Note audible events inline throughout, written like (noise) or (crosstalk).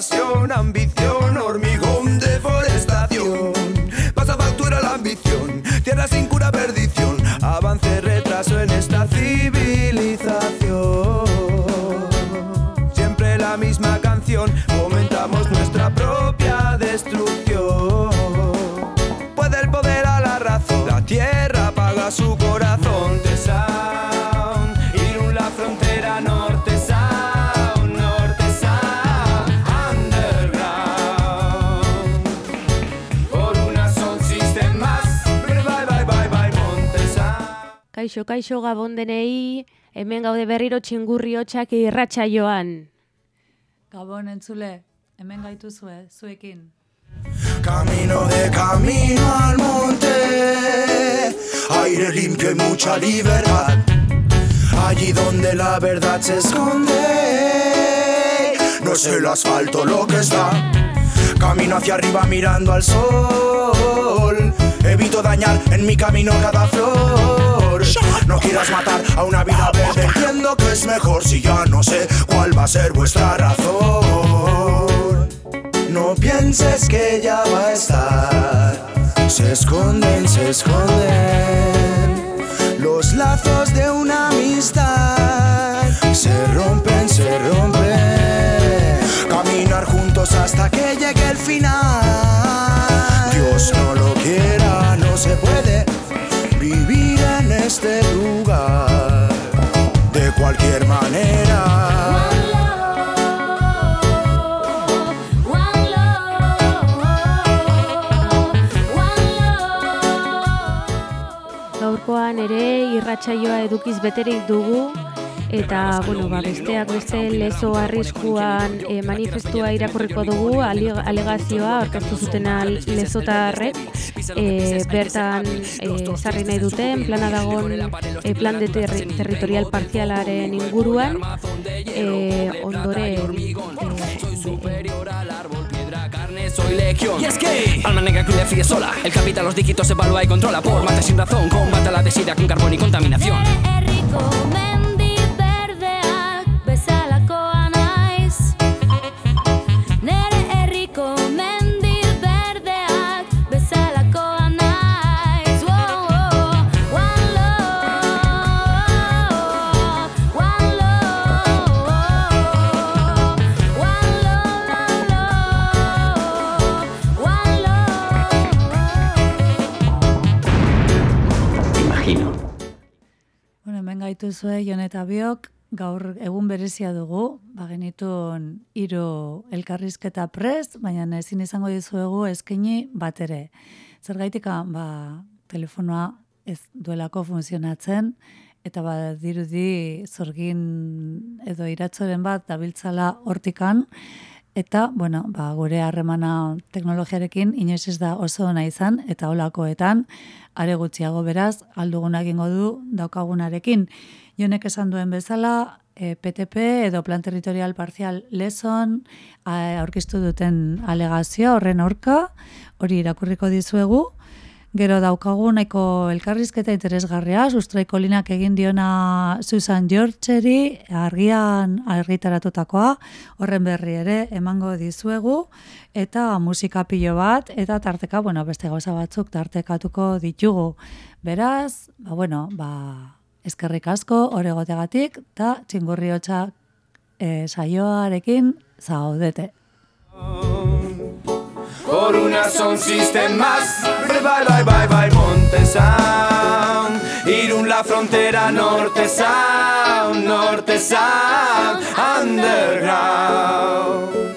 pasión, ambición. Kaixo, gabon denei, hemen gaude berriro txingurri hotxak irratxa joan. Gabon entzule, hemen gaituzue, zuekin. Camino de camino al monte, aire limpio y mucha libertad. Allí donde la verdad se esconde, no es el asfalto lo que está. Camino hacia arriba mirando al sol, evito dañar en mi camino cada flor. No quieras matar a una vida verde, entiendo que es mejor si ya no sé cuál va a ser vuestra razón. No pienses que ya va a estar. Se esconden, se esconden. Los lazos de una amistad se rompen, se rompen. Caminar juntos hasta que llegue el final. Dios no lo quiera, no se puede este lugar de cualquier manera. Gaurkoan ere irratsaioa edukiz beterik dugu eta bueno, ba, besteak beste lezo arriskuan e, manifestua irakurriko dugu alegazioa aurkeztu zutena lezotarrek e, bertan e, sarri nahi duten plana dagon e, plan de terri territorial parzialaren inguruan e, ondoren e, soy legión. Y es que alma negra que fríe sola. El capital los dígitos evalúa y controla por mate sin razón. Combate la desidia con carbón y contaminación. Hemen gaituzue Jon eta Biok, gaur egun berezia dugu, ba genitun hiru elkarrizketa prest, baina ezin izango dizuegu eskaini bat ere. Zergaitik ba, telefonoa ez duelako funtzionatzen, eta ba, dirudi zorgin edo iratzoren bat dabiltzala hortikan, eta, bueno, ba, gure harremana teknologiarekin inoiz ez da oso ona izan, eta holakoetan, are gutxiago beraz, aldugunak egingo du daukagunarekin. Jonek esan duen bezala, e, PTP edo Plan Territorial Parzial Leson a- aurkeztu duten alegazio horren aurka, hori irakurriko dizuegu, Gero daukagu nahiko elkarrizketa interesgarria, sustraiko linak egin diona Susan Georgeri, argian argitaratutakoa, horren berri ere emango dizuegu, eta musika pilo bat, eta tarteka, bueno, beste gauza batzuk tartekatuko ditugu. Beraz, ba, bueno, ba, eskerrik asko, oregotegatik, eta txingurri hotxak e, saioarekin zaudete. Por una son system más Bye bye bye bye bye Monte Sound Irún la frontera norte Sound Norte Sound Underground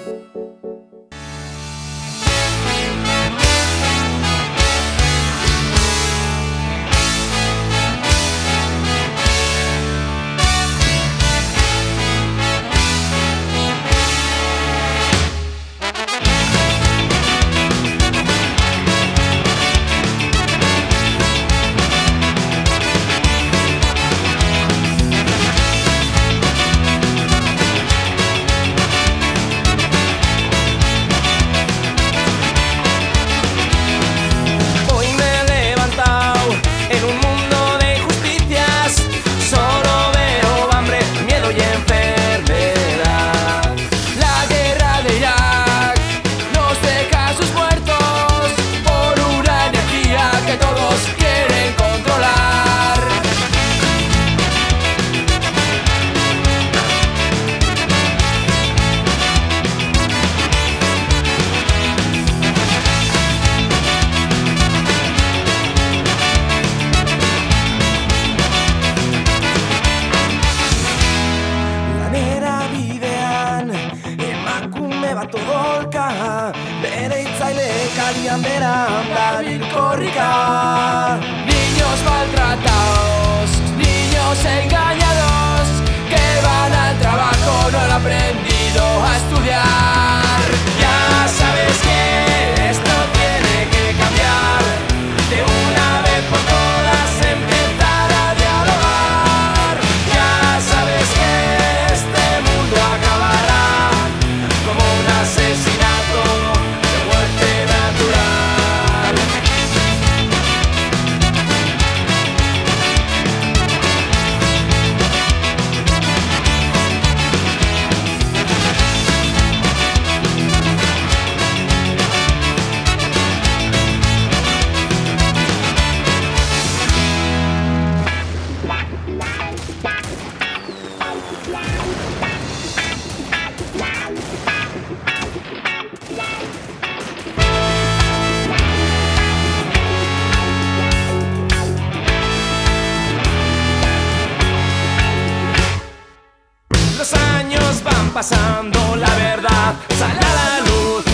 pasando, la verdad sale a la luz.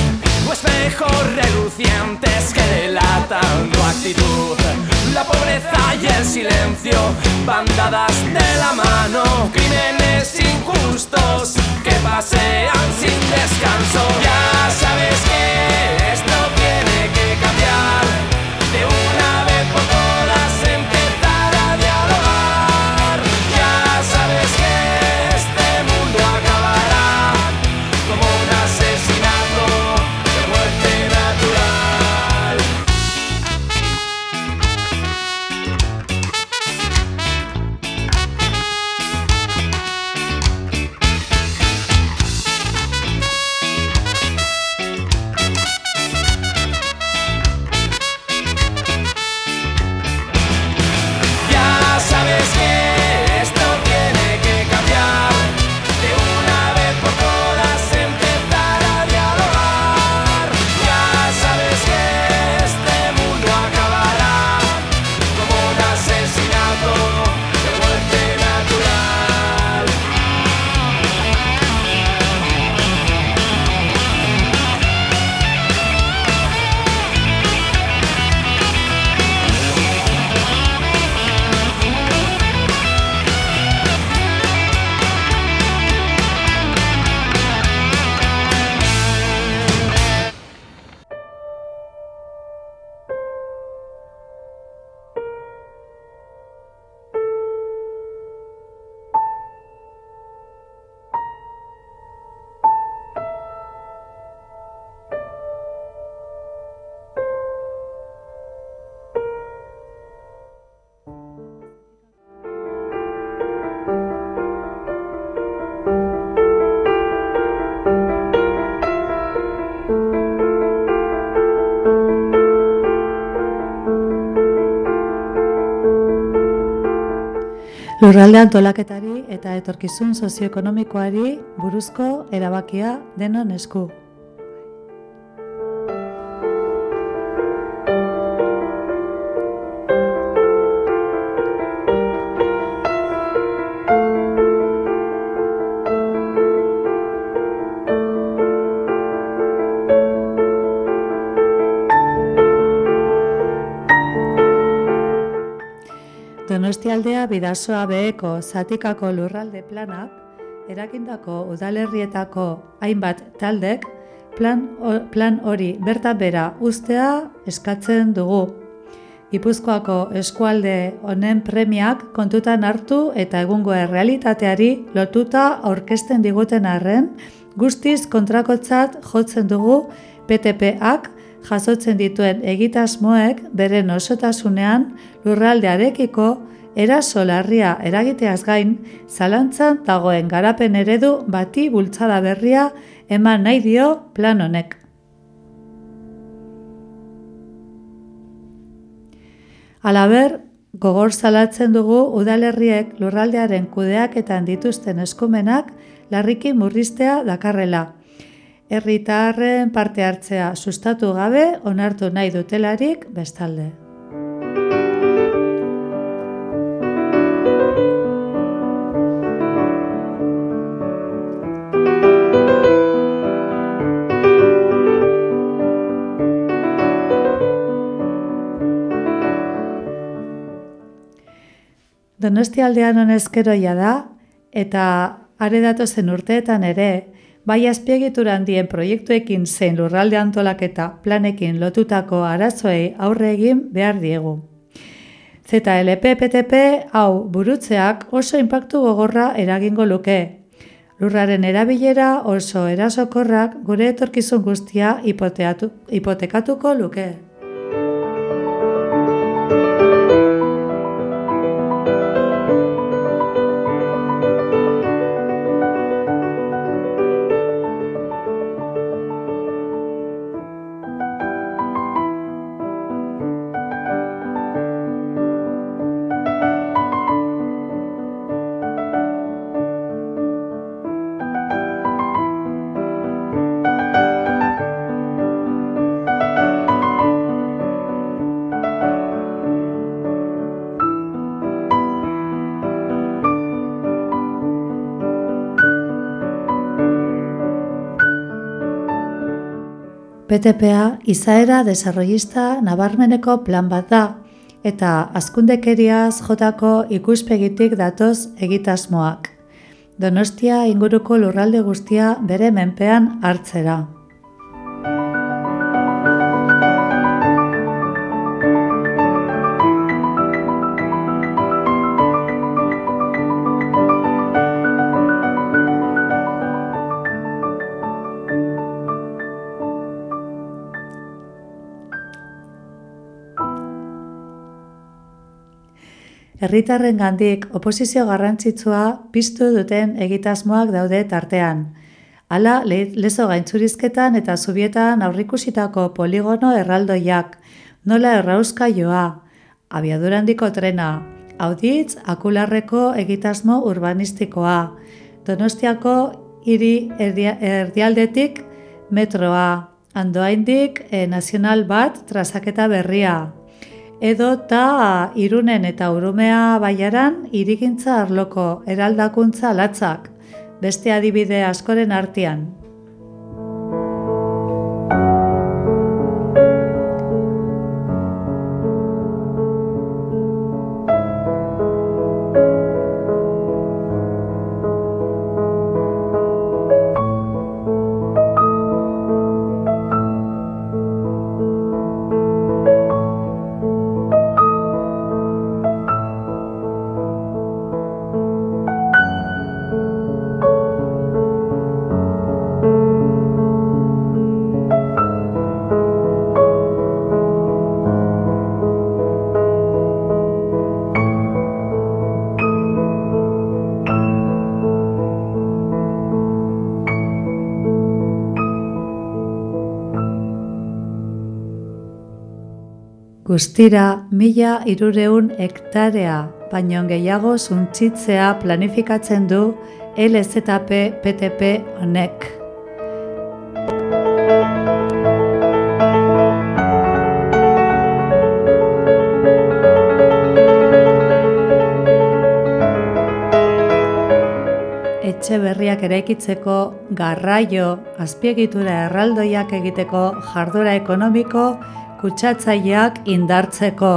O espejos relucientes que delatan tu actitud. La pobreza y el silencio van dadas de la mano. Crímenes injustos que pasean sin descanso. Ya sabes que esto tiene que cambiar. De una vez por Lurralde antolaketari eta etorkizun sozioekonomikoari buruzko erabakia denon esku. Donostialdea bidasoa beheko zatikako lurralde planak, erakindako udalerrietako hainbat taldek plan, plan hori bertan bera ustea eskatzen dugu. Gipuzkoako eskualde honen premiak kontutan hartu eta egungo errealitateari lotuta aurkezten diguten arren, guztiz kontrakotzat jotzen dugu PTP-ak jasotzen dituen egitasmoek beren osotasunean lurraldearekiko eraso larria eragiteaz gain zalantzan dagoen garapen eredu bati bultzada berria eman nahi dio plan honek. Alaber, gogor salatzen dugu udalerriek lurraldearen kudeaketan dituzten eskumenak larriki murriztea dakarrela. Herritarren parte hartzea sustatu gabe onartu nahi dutelarik bestalde. Donostia aldean honezkeroia da, eta are datozen urteetan ere, bai azpiegitura handien proiektuekin zein lurralde antolaketa planekin lotutako arazoei aurre egin behar diegu. ZLP-PTP hau burutzeak oso inpaktu gogorra eragingo luke. Lurraren erabilera oso erasokorrak gure etorkizun guztia hipotekatuko luke. PTPA izaera desarrollista nabarmeneko plan bat da, eta azkundekeriaz jotako ikuspegitik datoz egitasmoak. Donostia inguruko lurralde guztia bere menpean hartzera. Herritarren gandik oposizio garrantzitsua piztu duten egitasmoak daude tartean. Hala, le- lezo gaintzurizketan eta zubietan aurrikusitako poligono erraldoiak, nola errauskaioa, abiadura handiko trena, auditz akularreko egitasmo urbanistikoa, donostiako hiri erdia- erdialdetik metroa, andoaindik e, nazional bat trazaketa berria, edo ta irunen eta urumea baiaran irigintza arloko eraldakuntza latzak, beste adibide askoren artean. Guztira, mila irureun hektarea baino gehiago zuntzitzea planifikatzen du LZP PTP honek. etxe berriak eraikitzeko garraio azpiegitura erraldoiak egiteko jardura ekonomiko kutsatzaileak indartzeko.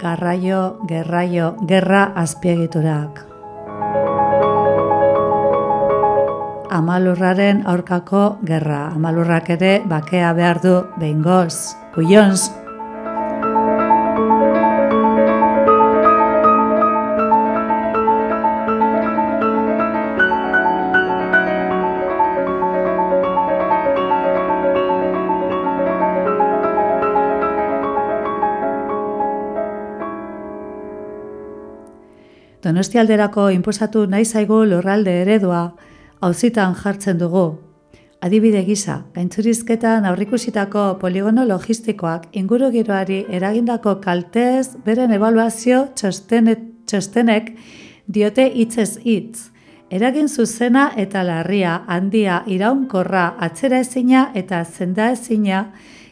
Garraio, gerraio, gerra azpiegiturak. Amalurraren aurkako gerra. Amalurrak ere bakea behar du behingoz. Kuions, Donostialderako inposatu nahi zaigu lurralde eredua auzitan jartzen dugu. Adibide gisa, gaintzurizketan aurrikusitako poligono logistikoak inguru giroari eragindako kaltez beren evaluazio txostene, txostenek diote hitzez hitz. Eragin zuzena eta larria, handia, iraunkorra, atzera ezina eta zenda ezina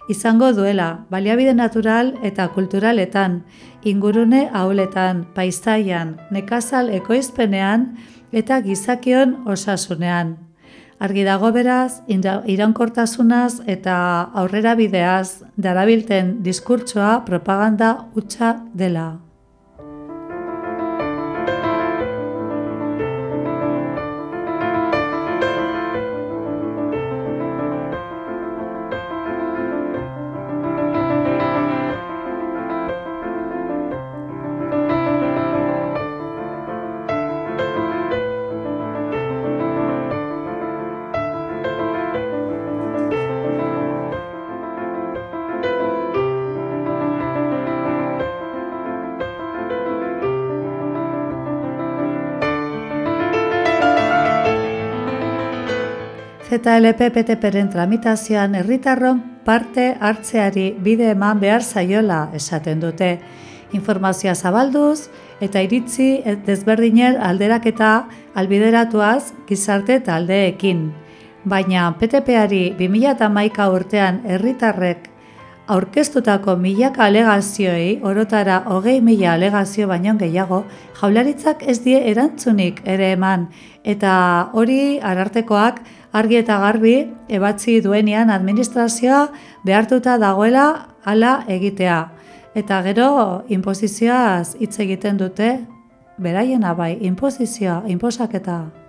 izango duela, baliabide natural eta kulturaletan, ingurune hauletan, paisaian, nekazal ekoizpenean eta gizakion osasunean. Argi dago beraz, ira- iraunkortasunaz eta aurrera bideaz darabilten diskurtsoa propaganda hutsa dela. ZLP PTPren tramitazioan herritarron parte hartzeari bide eman behar zaiola esaten dute. Informazioa zabalduz eta iritzi desberdiner alderaketa albideratuaz gizarte taldeekin. Baina PTPari 2011 urtean herritarrek aurkeztutako milaka alegazioei, orotara hogei mila alegazio baino gehiago, jaularitzak ez die erantzunik ere eman, eta hori arartekoak argi eta garbi ebatzi duenean administrazioa behartuta dagoela hala egitea. Eta gero inposizioaz hitz egiten dute, beraiena bai, inposizioa, inposaketa.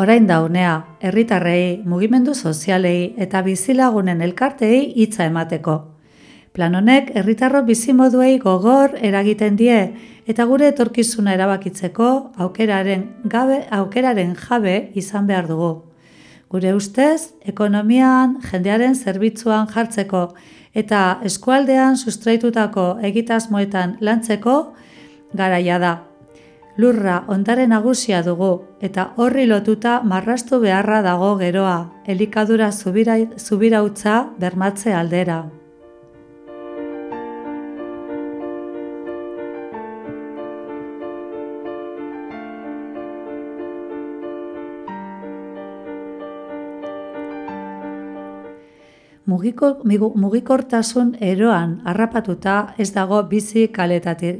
Orain da unea, herritarrei, mugimendu sozialei eta bizilagunen elkartei hitza emateko. Plan honek herritarro bizimoduei gogor eragiten die eta gure etorkizuna erabakitzeko aukeraren gabe aukeraren jabe izan behar dugu. Gure ustez, ekonomian, jendearen zerbitzuan jartzeko eta eskualdean sustraitutako egitasmoetan lantzeko garaia da. Lurra ondare nagusia dugu eta horri lotuta marrastu beharra dago geroa, elikadura zubira, zubirautza bermatze aldera. Mugikortasun eroan harrapatuta ez dago bizi kaletate,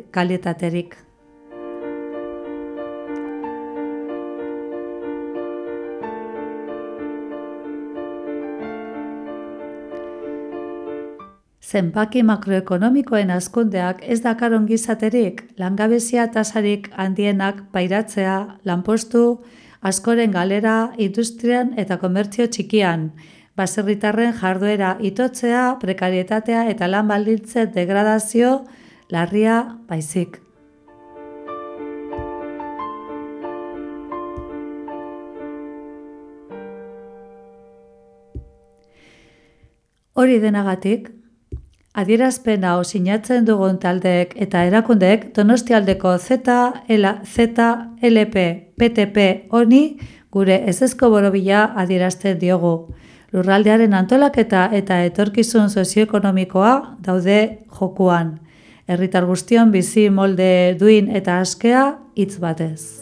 Zenbaki makroekonomikoen hazkundeak ez dakar ongizaterik, langabezia tasarik handienak pairatzea, lanpostu, askoren galera, industrian eta komertzio txikian, baserritarren jarduera itotzea, prekarietatea eta lan baldintzen degradazio larria baizik. Hori denagatik, adierazpen hau sinatzen dugun taldeek eta erakundeek Donostialdeko Z, L, Z, LP, PTP honi gure ezezko borobila adierazten diogu. Lurraldearen antolaketa eta etorkizun sozioekonomikoa daude jokuan. Herritar guztion bizi molde duin eta askea hitz batez.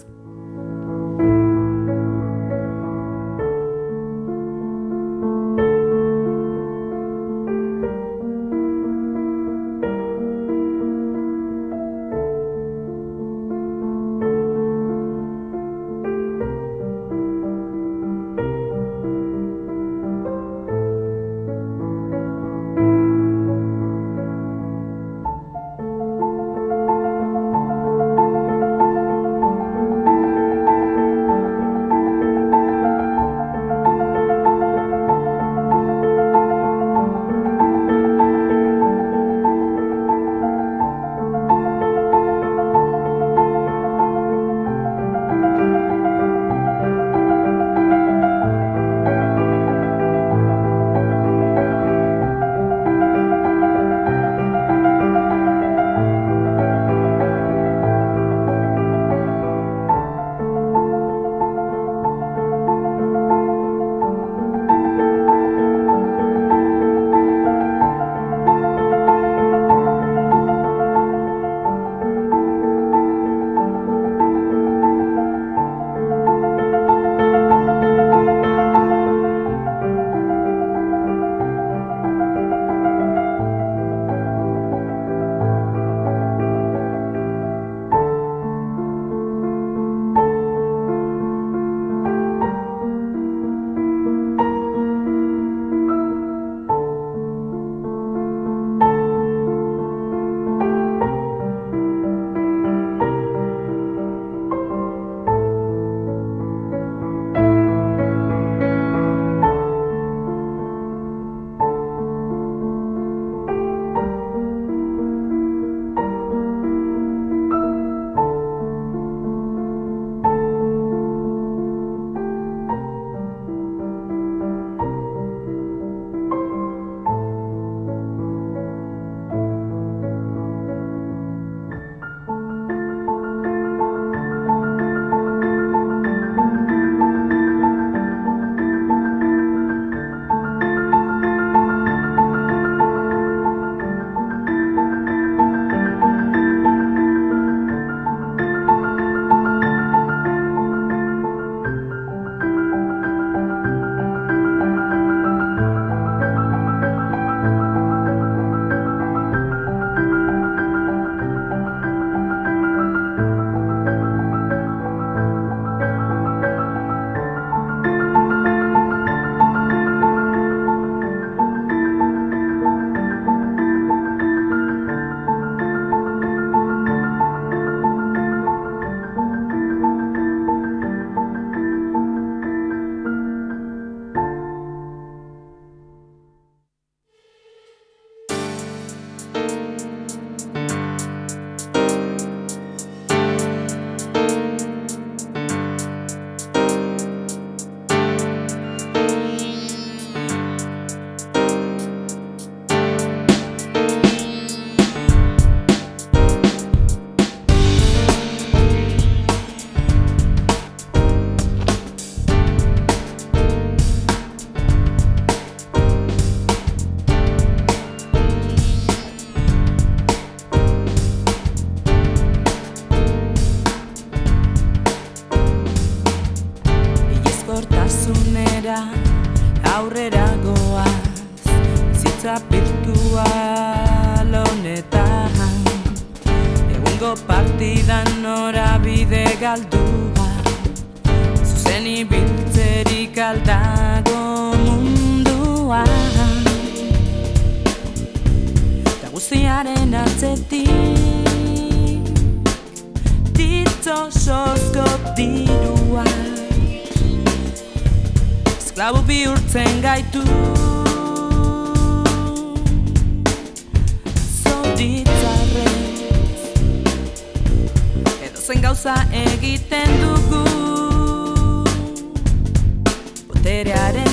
Ibiltzerik aldago munduan Eta guztiaren atzetik Ditzo sozko dirua. Esklabu bihurtzen gaitu. Zoritzarrez Edo zen gauza egiten dugu terearé.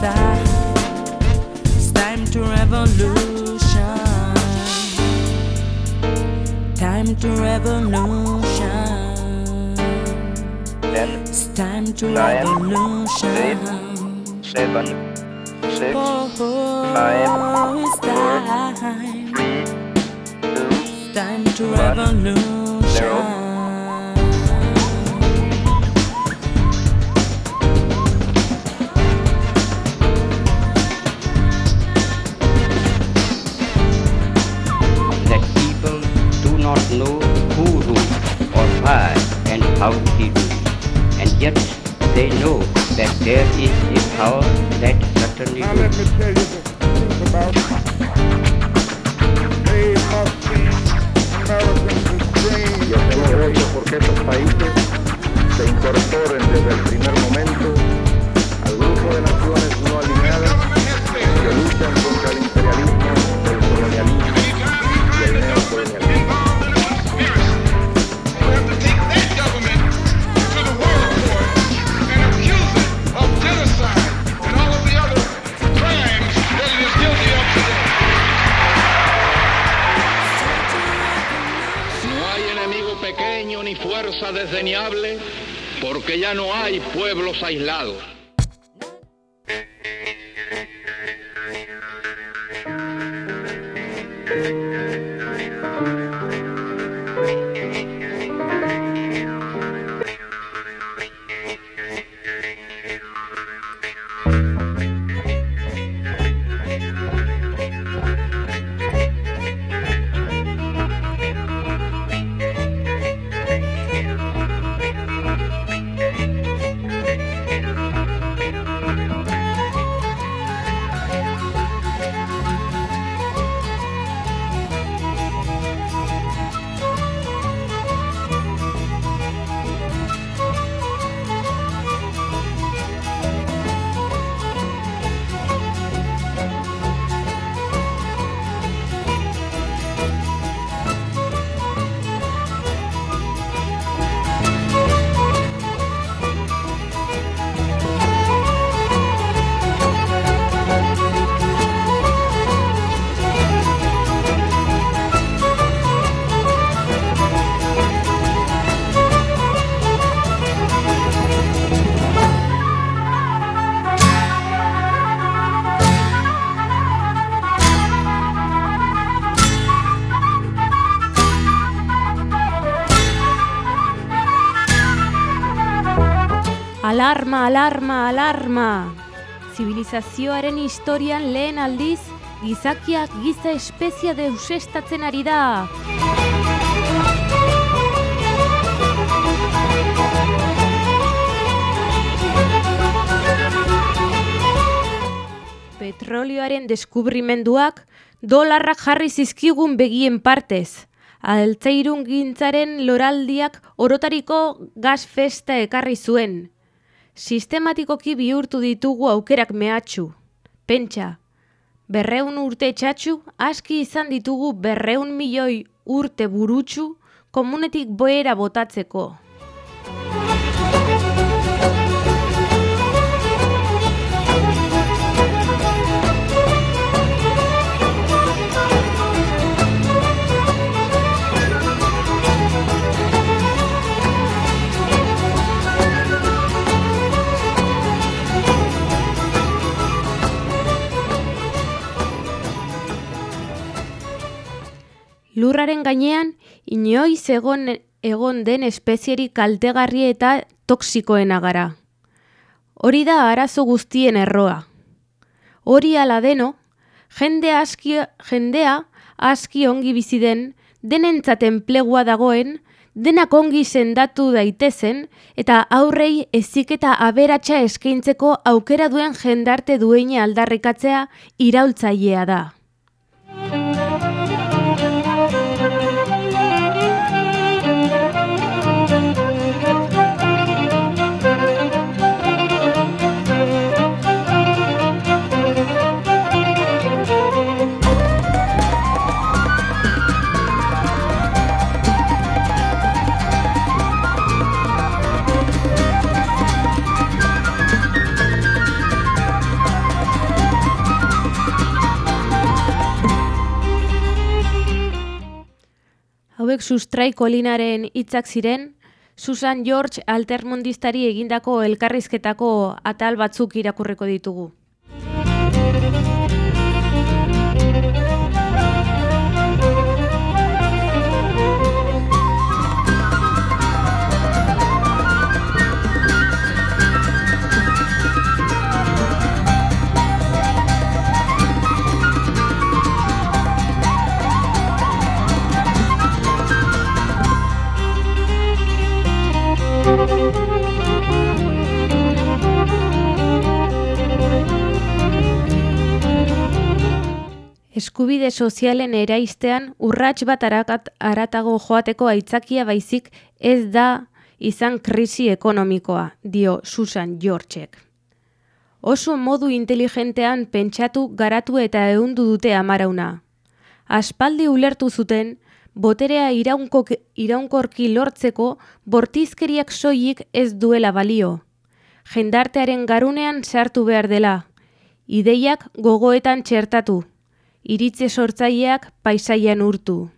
It's time It's time to revolution. Time to revolution. It's time to Nine, revolution. Seven, six, Oh, oh, five, it's time. Three, two, Time to One, revolution. zero. Not know who ruled or why and how he ruled. And yet they know that there is a power that certainly Now rules. let me tell you the truth about they must be Americans' dream. y hacemos voto porque estos países se incorporen desde el primer momento fuerza desdeñable, porque ya no hay pueblos aislados. Alarma, alarma, alarma! Zibilizazioaren historian lehen aldiz, gizakiak giza espezia deusestatzen ari da. Petrolioaren deskubrimenduak dolarrak jarri zizkigun begien partez. Altzairun gintzaren loraldiak orotariko gas festa ekarri zuen. Sistematikoki bihurtu ditugu aukerak mehatxu. Pentsa, berreun urte txatxu, aski izan ditugu berreun milioi urte burutsu komunetik boera botatzeko. Lurraren gainean, inoiz egon, egon den espezierik kaltegarri eta toksikoena gara. Hori da arazo guztien erroa. Hori ala deno, jende aski, jendea aski ongi bizi den, denentzat enplegua dagoen, denak ongi sendatu daitezen eta aurrei ezik eta aberatsa eskaintzeko aukera duen jendarte dueina aldarrikatzea iraultzailea da. Hauek sustrai kolinaren hitzak ziren, Susan George altermundistari egindako elkarrizketako atal batzuk irakurriko ditugu. Eskubide sozialen eraiztean urrats bat arakat, aratago joateko aitzakia baizik ez da izan krisi ekonomikoa, dio Susan Georgek. Oso modu inteligentean pentsatu, garatu eta ehundu dute amarauna. Aspaldi ulertu zuten, boterea iraunkok, iraunkorki lortzeko bortizkeriak soilik ez duela balio. Jendartearen garunean sartu behar dela. Ideiak gogoetan txertatu. Iritze sortzaileak paisaian urtu.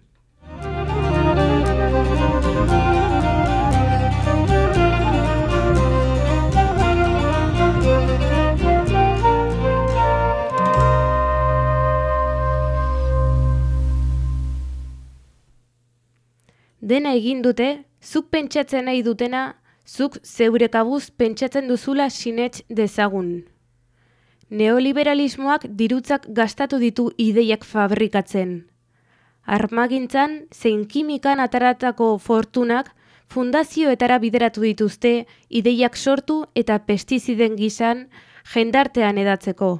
Dena egin dute, zuk pentsatzen nahi dutena, zuk zeure kabuz pentsatzen duzula sinets dezagun. Neoliberalismoak dirutzak gastatu ditu ideiak fabrikatzen. Armagintzan, zein kimikan ataratako fortunak, fundazioetara bideratu dituzte ideiak sortu eta pestiziden gizan jendartean edatzeko.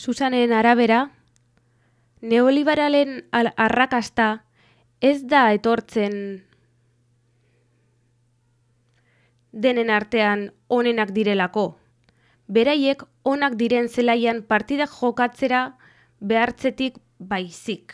Susanen arabera, neoliberalen al- arrakasta ez da etortzen denen artean onenak direlako. Beraiek onak diren zelaian partidak jokatzera behartzetik baizik.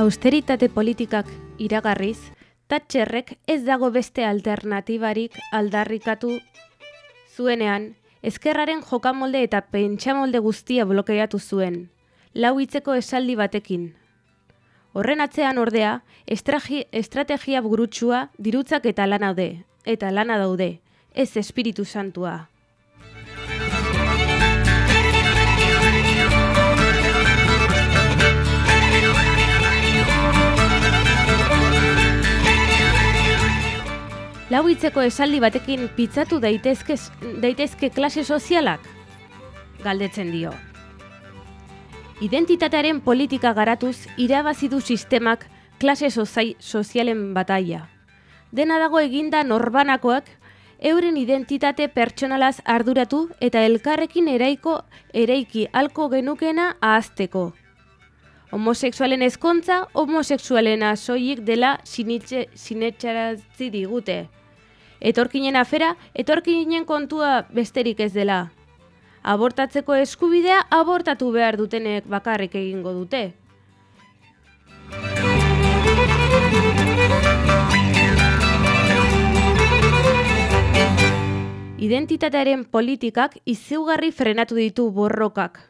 Austeritate politikak iragarriz, Thatcherrek ez dago beste alternatibarik aldarrikatu zuenean, ezkerraren jokamolde eta pentsamolde guztia blokeatu zuen, lau hitzeko esaldi batekin. Horren atzean ordea, estragi, estrategia burutsua dirutzak eta lana daude, eta lana daude, ez espiritu santua. Hitzeko esaldi batekin pitzatu daitezke, daitezke klase sozialak? Galdetzen dio. Identitatearen politika garatuz irabazi du sistemak klase sozai, sozialen bataia. Dena dago eginda norbanakoak euren identitate pertsonalaz arduratu eta elkarrekin eraiko eraiki halko genukena ahazteko. Homosexualen ezkontza, homosexualena soilik dela sinitxe, sinetxaratzi digute. Etorkinen afera, etorkinen kontua besterik ez dela. Abortatzeko eskubidea abortatu behar dutenek bakarrik egingo dute. Identitatearen politikak izugarri frenatu ditu borrokak.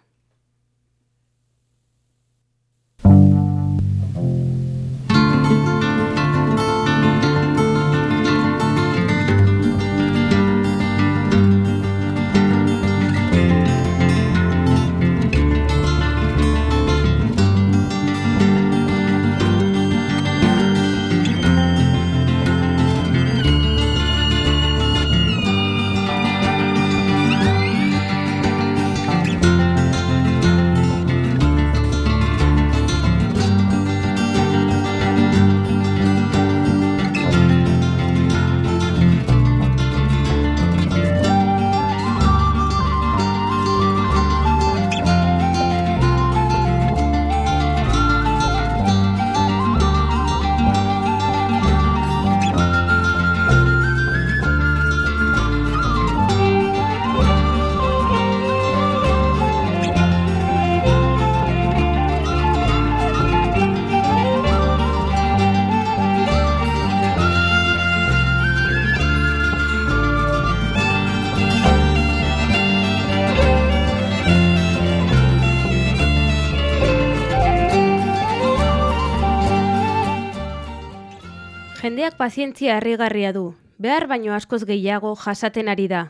Pazientzia harrigarria du, behar baino askoz gehiago jasaten ari da.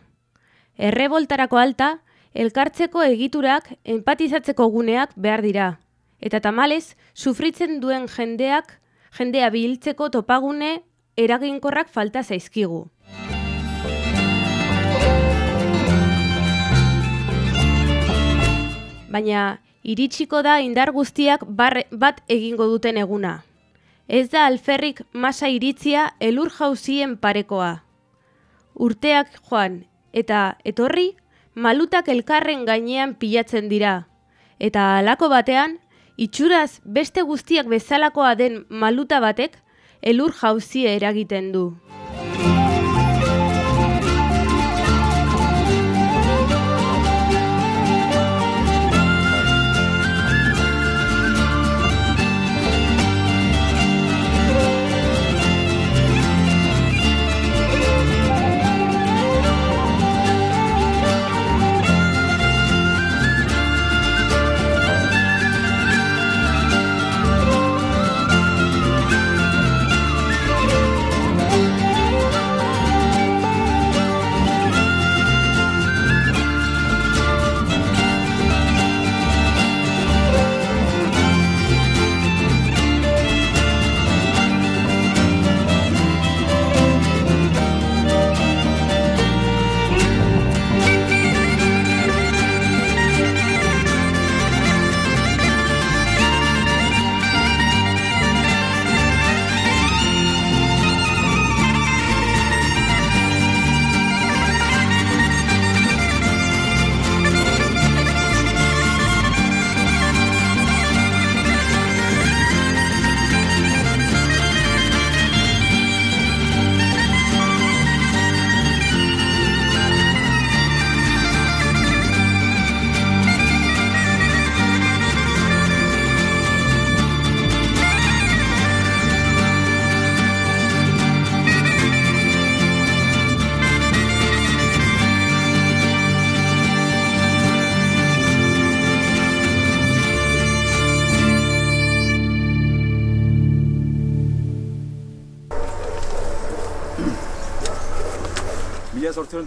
Erreboltarako alta, elkartzeko egiturak, empatizatzeko guneak behar dira. Eta tamalez, sufritzen duen jendeak, jendea biltzeko topagune eraginkorrak falta zaizkigu. Baina, iritsiko da indar guztiak bat egingo duten eguna. Ez da alferrik masa iritzia elur jauzien parekoa. Urteak joan eta etorri, malutak elkarren gainean pilatzen dira. Eta halako batean, itxuraz beste guztiak bezalakoa den maluta batek elur jauzia eragiten du.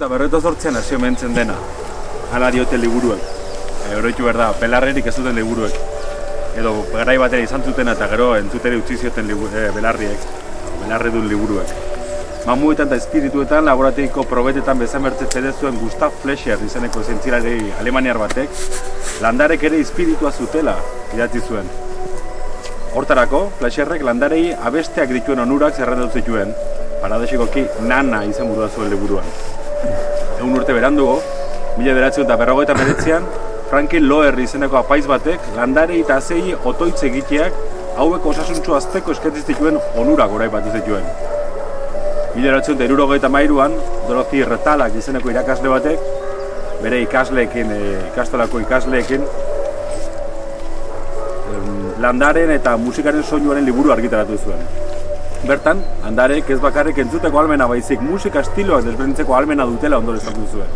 Eta berreta zortzean hasi omentzen dena. Hala diote liburuek. E, oroitu behar da, pelarrerik ez duten liburuek. Edo garai batera izan zutena eta gero entzutere utzi zioten e, belarriek. Belarredun liburuek. Mamuetan eta espirituetan laborategiko probetetan bezamertze fedezuen Gustav Flescher izeneko zientzilari alemaniar batek, landarek ere espiritua zutela idatzi zuen. Hortarako, Flescherrek landarei abesteak dituen onurak zerrendatu zituen, paradoxikoki nana izen burua zuen liburuan. Egun urte berandugo, mila beratzen eta berrogeita beretzean, Franklin Loher izeneko apaiz batek, landarei eta zei otoitz egiteak hauek osasuntxu azteko eskatzen zituen onurak orai batu zituen. Mila beratzen eta irurogeita mairuan, Dorothy Retalak izeneko irakasle batek, bere ikasleekin, e, ikastolako ikasleekin, landaren eta musikaren soinuaren liburu argitaratu zuen. Bertan, handarek ez bakarrik entzuteko almena baizik musika estiloak desberdintzeko almena dutela ondore estatu zuen.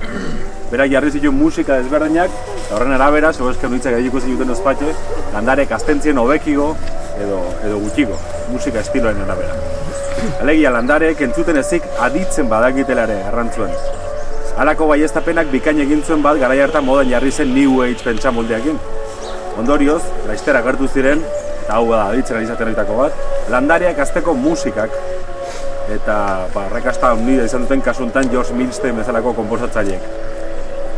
Berak jarri zituen musika desberdinak, horren arabera, sebezken nuitzak ediko zituen ospatxe, landarek astentzien hobekigo edo, edo gutxigo, musika estiloen arabera. Alegia landarek entzuten ezik aditzen badakitela errantzuen. Halako baiestapenak bikain egin zuen bat garai hartan modan jarri zen New Age pentsa moldeakin. Ondorioz, laiztera gertu ziren, eta hau da aditzen izaten horietako bat, landariak azteko musikak, eta ba, rekasta unida izan duten kasuntan George Milstein bezalako komposatzaileek.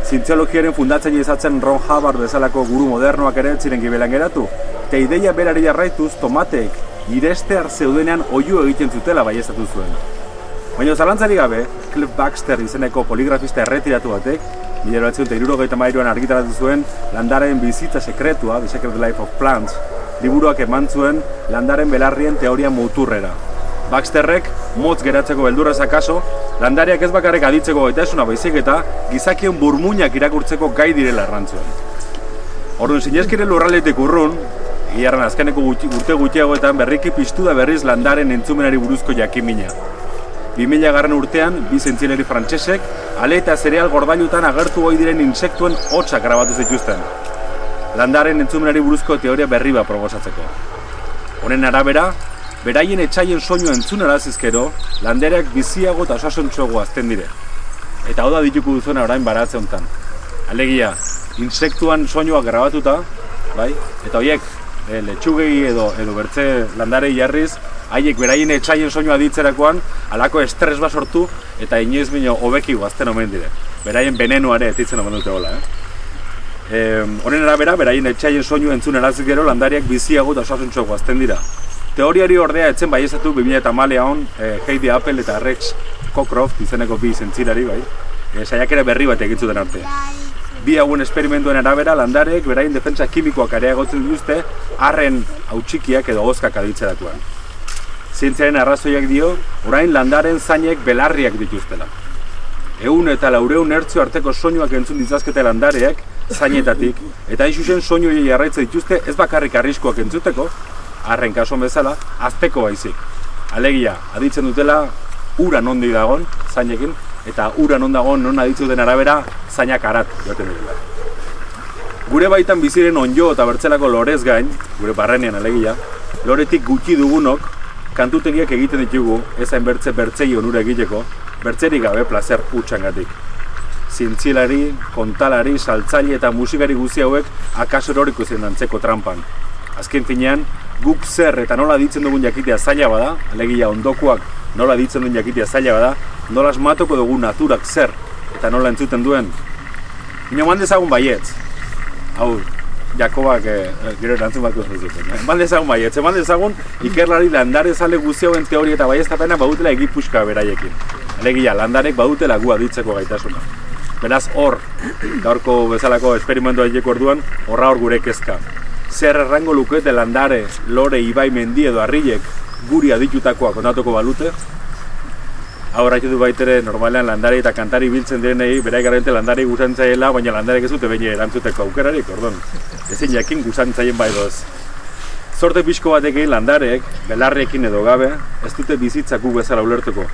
Zientziologiaren fundatzaile izatzen Ron Hubbard bezalako guru modernoak ere ziren gibelan geratu, eta ideia berari jarraituz tomateek irestear zeudenean oiu egiten zutela baiestatu zuen. Baina zalantzari gabe, Cliff Baxter izeneko poligrafista erretiratu batek, mila beratzen eta irurogeita mairuan argitaratu zuen landaren bizitza sekretua, The Secret Life of Plants, liburuak eman zuen landaren belarrien teoria muturrera. Baxterrek, motz geratzeko beldurrez akaso, landariak ez bakarrik aditzeko gaitasuna baizik eta gizakien burmuinak irakurtzeko gai direla errantzuen. Orduan, sinezkire lurraletik urrun, Iarran azkeneko gutxi, urte gutxiagoetan berriki piztu da berriz landaren entzumenari buruzko jakimina. 2000 garren urtean, bi zentzileri frantsesek, ale eta zereal gordailutan agertu goi diren insektuen hotxak grabatu zituzten. Landaren entzumenari buruzko teoria berri bat proposatzeko. Honen arabera, beraien etxaien soinu entzun arazizkero, landereak biziago eta osasuntxoago azten dire. Eta hau da dituko duzuena orain baratze honetan. Alegia, insektuan soinuak grabatuta, bai? Eta horiek, e, letxugei edo, edo bertze landarei jarriz, haiek beraien etxaien soinua ditzerakoan, alako estres bat sortu, eta inoiz bino hobeki guazten omen dire. Beraien benenuare ez ditzen omen dute hola, eh? E, honen arabera, beraien etxaien soinu entzun erazik gero landariak biziago eta osasuntxo guazten dira. Teoriari ordea etzen baiezatu 2000 eta malean e, Heidi Apple eta Rex Cockcroft izeneko bi zentzirari, bai, e, saiakera berri bat egin arte. Bi hauen esperimentuen arabera landarek beraien defentsa kimikoak areagotzen dituzte arren hautsikiak edo ozkak aditzerakoan. Zientziaren arrazoiak dio, orain landaren zainek belarriak dituztela. Egun eta laureun ertzio arteko soinuak entzun ditzazkete landareak, zainetatik, eta hain zuzen soinu horiei jarraitzen dituzte ez bakarrik arriskuak entzuteko, arren kasuan bezala, azteko baizik. Alegia, aditzen dutela, ura nondi dagon, zainekin, eta ura non dagon non aditzuten arabera, zainak arat joaten dira. Gure baitan biziren onjo eta bertzelako lorez gain, gure barrenean alegia, loretik gutxi dugunok, kantutegiak egiten ditugu, ezain bertze bertzei onura egiteko, bertzerik gabe placer utxangatik. Zientzilari, kontalari, saltzaile eta musikari guzti hauek akaso eroriko zen antzeko trampan. Azken finean, guk zer eta nola ditzen dugun jakitea zaila bada, alegia ondokuak nola ditzen duen jakitea zaila bada, nola asmatuko dugu naturak zer eta nola entzuten duen. Ino man dezagun baietz. Hau, Jakobak eh, gero erantzun bat zuten. Eman dezagun baietz, eman dezagun ikerlari landare zale guzti hauen teoria eta baiestapena badutela egipuska beraiekin. Alegia, landarek badutela gu aditzeko gaitasuna. Beraz hor, gaurko bezalako esperimentoa egiteko orduan, horra hor gure kezka. Zer errango lukete landare, lore, ibai, mendi edo harrilek guri aditutakoa kontatuko balute? Hau du baitere normalean landari eta kantari biltzen direnei, berai garrante landari gusantzaiela, baina landarek ez dute baina erantzuteko aukerarik, ordon. Ezin jakin gusantzaileen bai doz. Zorte pixko batekin landarek, belarriekin edo gabe, ez dute bizitzak gu bezala ulertuko.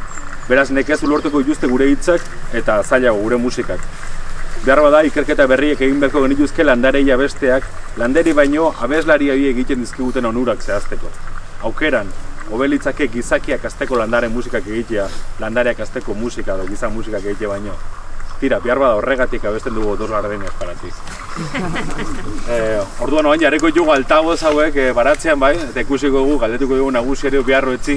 Beraz nekez ulertuko dituzte gure hitzak eta zailago gure musikak. Behar bada, ikerketa berriek egin beharko genituzke landarei abesteak, landeri baino abeslari egiten dizkiguten onurak zehazteko. Aukeran, hobelitzake gizakiak azteko landare musikak egitea, landareak azteko musika edo giza musikak egitea baino. Tira, bihar bada horregatik abesten dugu dos gardenes parati. (laughs) eh, orduan oain jarriko ditugu altaboz hauek eh, baratzean bai, eta ikusiko dugu, galdetuko dugu nagusi ere biharro etzi,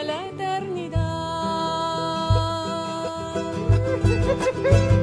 a la eternidad. (laughs)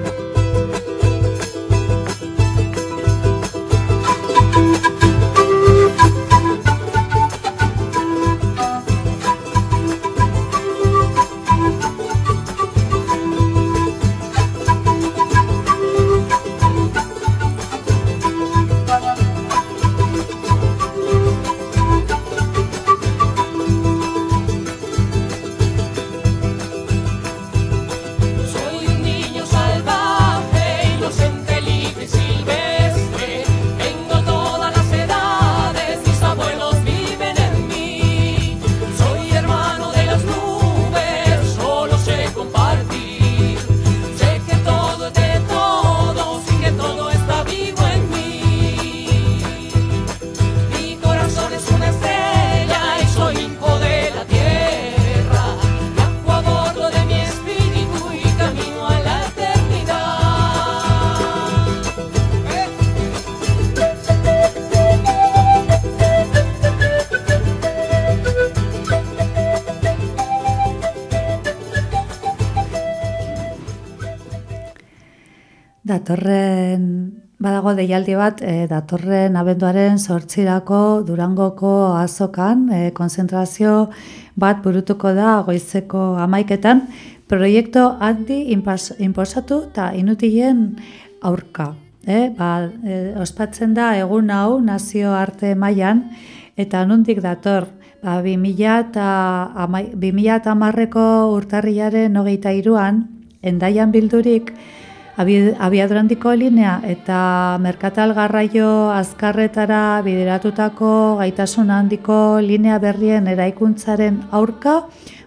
Datorren, badago deialdi bat, e, datorren abenduaren sortzirako Durangoko azokan, e, konzentrazio bat burutuko da goizeko amaiketan, proiektu handi inpas- inposatu eta inutilen aurka. E, ba, e, ospatzen da egun hau nazio arte mailan eta nondik dator ba, 2000 eta amai- 2010ko urtarrilaren hogeita iruan, endaian bildurik, Abi- abiadurandiko linea eta merkatal garraio azkarretara bideratutako gaitasun handiko linea berrien eraikuntzaren aurka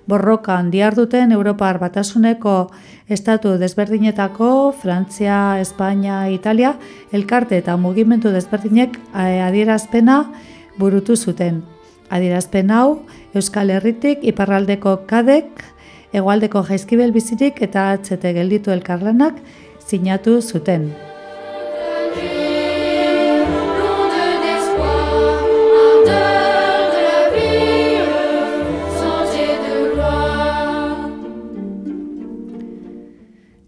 borrokan duten Europar batasuneko estatu desberdinetako Frantzia, Espainia, Italia, elkarte eta mugimendu desberdinek eh, adierazpena burutu zuten. Adierazpen hau Euskal Herritik iparraldeko kadek, hegoaldeko jaizkibel bizirik eta HT gelditu elkarlanak sinatu zuten.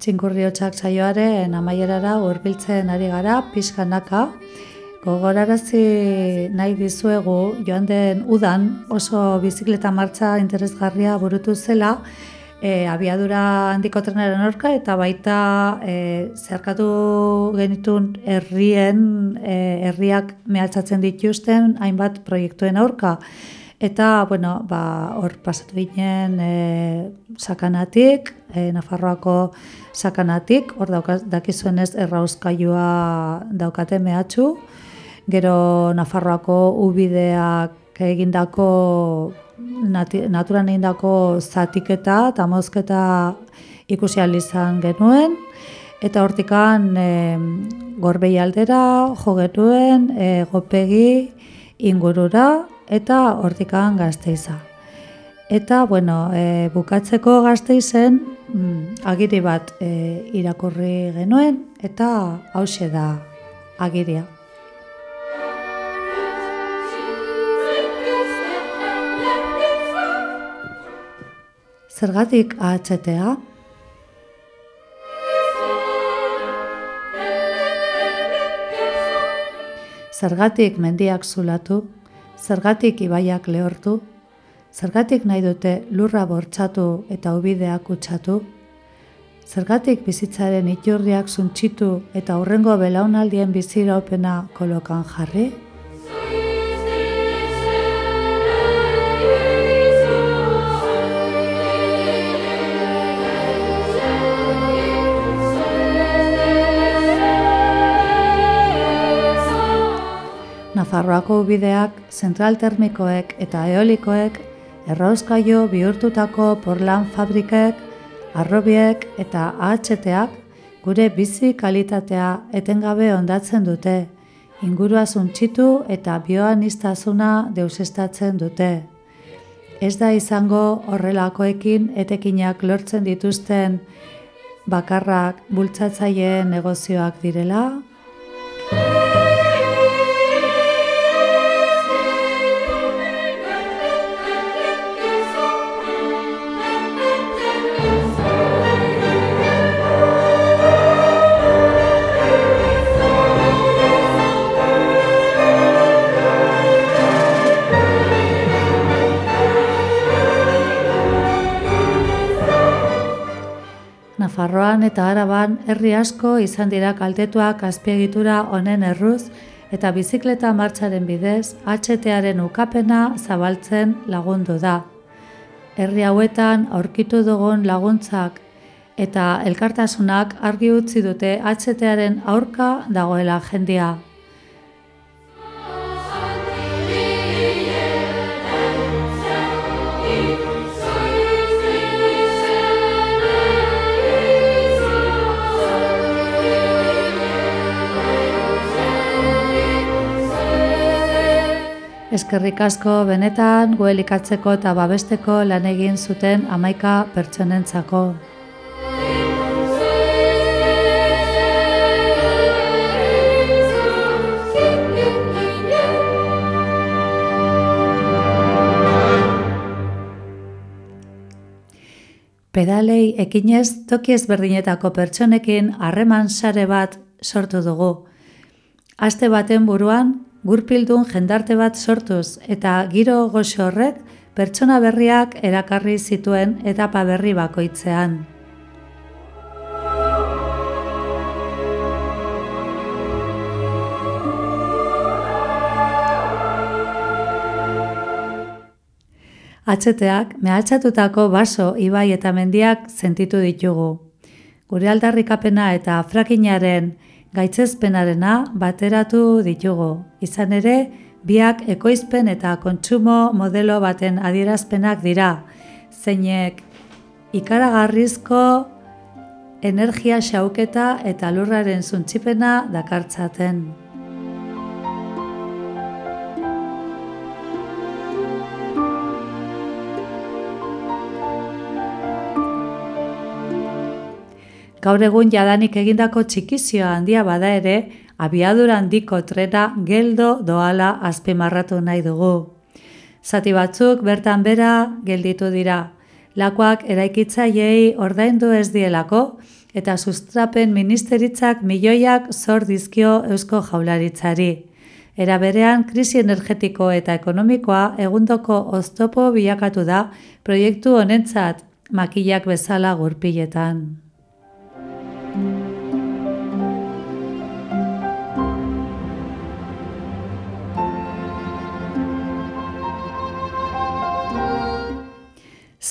Txinkurriotxak saioaren amaierara hurbiltzen ari gara pixkanaka. Gogorarazi nahi dizuegu joan den udan oso bizikleta martxa interesgarria burutu zela e, abiadura handiko trenaren orka eta baita e, zeharkatu genitun herrien e, herriak mehatxatzen dituzten hainbat proiektuen aurka. Eta, bueno, ba, hor pasatu ginen e, sakanatik, e, Nafarroako sakanatik, hor dakizuenez errauskailua daukate mehatxu, gero Nafarroako ubideak egindako nati, naturan egindako zatiketa eta mozketa ikusi izan genuen, eta hortikan e, gorbei aldera jo genuen, e, gopegi ingurura, eta hortikan gazteiza. Eta, bueno, e, bukatzeko gazteizen mm, agiri bat e, irakurri genuen, eta hause da agiria. Zergatik AHTA? Zergatik mendiak zulatu, zergatik ibaiak lehortu, zergatik nahi dute lurra bortxatu eta ubideak kutsatu, Zergatik bizitzaren iturriak suntxitu eta hurrengo belaunaldien biziraupena kolokan jarri? Nafarroako ubideak, zentral termikoek eta eolikoek, errauskailu bihurtutako porlan fabrikek, arrobiek eta AHTak gure bizi kalitatea etengabe ondatzen dute, ingurua suntxitu eta bioanistazuna deusestatzen dute. Ez da izango horrelakoekin etekinak lortzen dituzten bakarrak bultzatzaileen negozioak direla? Nafarroan eta Araban herri asko izan dira kaltetuak azpiegitura honen erruz eta bizikleta martxaren bidez HTaren ukapena zabaltzen lagundu da. Herri hauetan aurkitu dugun laguntzak eta elkartasunak argi utzi dute HTaren aurka dagoela jendia. Eskerrik asko benetan gu elikatzeko eta babesteko lan egin zuten hamaika pertsonentzako. Pedalei ekinez toki ezberdinetako pertsonekin harreman sare bat sortu dugu. Aste baten buruan, gurpildun jendarte bat sortuz eta giro goxo horrek pertsona berriak erakarri zituen etapa berri bakoitzean. Atxeteak mehatxatutako baso, ibai eta mendiak sentitu ditugu. Gure aldarrikapena eta frakinaren gaitzezpenarena bateratu ditugu. Izan ere, biak ekoizpen eta kontsumo modelo baten adierazpenak dira, zeinek ikaragarrizko energia xauketa eta lurraren zuntxipena dakartzaten. Gaur egun jadanik egindako txikizioa handia bada ere, abiadura handiko trena geldo doala azpimarratu nahi dugu. Zati batzuk bertan bera gelditu dira. Lakoak eraikitzaileei ordaindu ez dielako eta sustrapen ministeritzak milioiak zor dizkio Eusko Jaularitzari. Era berean, krisi energetiko eta ekonomikoa egundoko oztopo bilakatu da proiektu honentzat makilak bezala gurpiletan.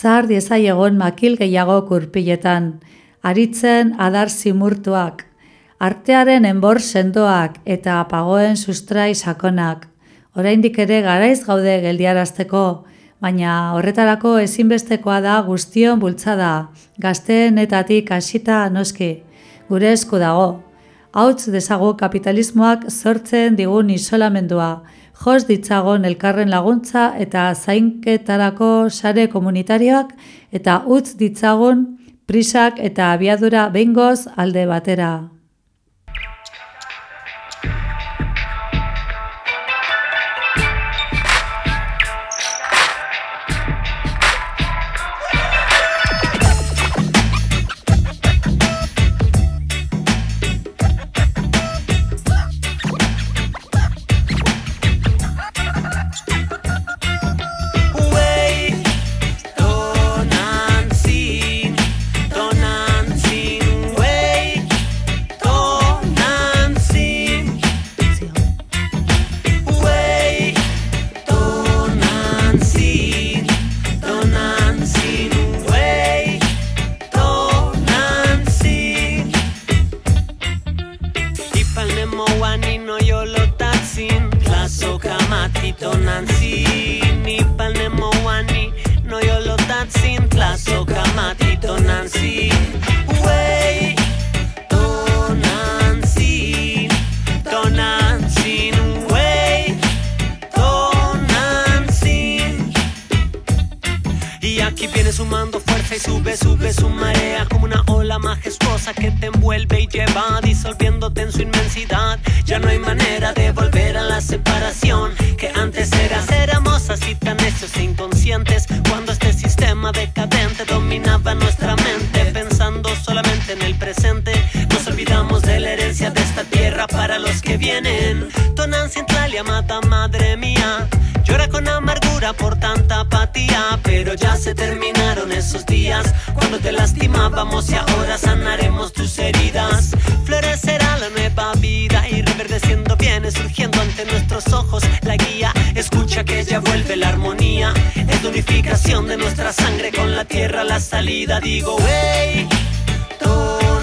Zahar diezaiegon makil gehiago kurpiletan, aritzen adar zimurtuak, artearen enbor sendoak eta pagoen sustrai sakonak. Oraindik ere garaiz gaude geldiarazteko, baina horretarako ezinbestekoa da guztion bultzada, gazteenetatik hasita noski, gure esku dago. Hauts dezago kapitalismoak sortzen digun isolamendua, jos ditzagon elkarren laguntza eta zainketarako sare komunitarioak eta utz ditzagun prisak eta abiadura behingoz alde batera. Sube, sube su marea como una ola majestuosa que te envuelve y lleva disolviéndote en su inmensidad. Ya no hay manera de volver a la separación que antes era. Éramos así tan necios e inconscientes cuando este sistema decadente dominaba nuestra mente, pensando solamente en el presente. Nos olvidamos de la herencia de esta tierra para los que vienen. Tonan y amada madre mía. Llora con amargura por tanta pero ya se terminaron esos días cuando te lastimábamos y ahora sanaremos tus heridas. Florecerá la nueva vida y reverdeciendo viene surgiendo ante nuestros ojos la guía. Escucha que ya vuelve la armonía, es la unificación de nuestra sangre con la tierra la salida. Digo, hey, Tonantzin,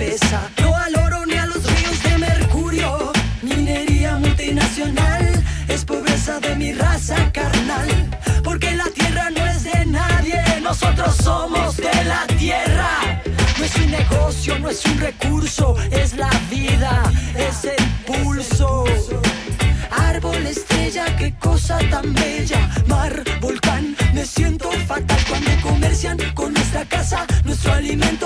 No al oro ni a los ríos de mercurio, minería multinacional, es pobreza de mi raza carnal. Porque la tierra no es de nadie, nosotros somos de la tierra. No es un negocio, no es un recurso, es la vida, es el pulso. Árbol, estrella, qué cosa tan bella. Mar, volcán, me siento fatal cuando comercian con nuestra casa, nuestro alimento,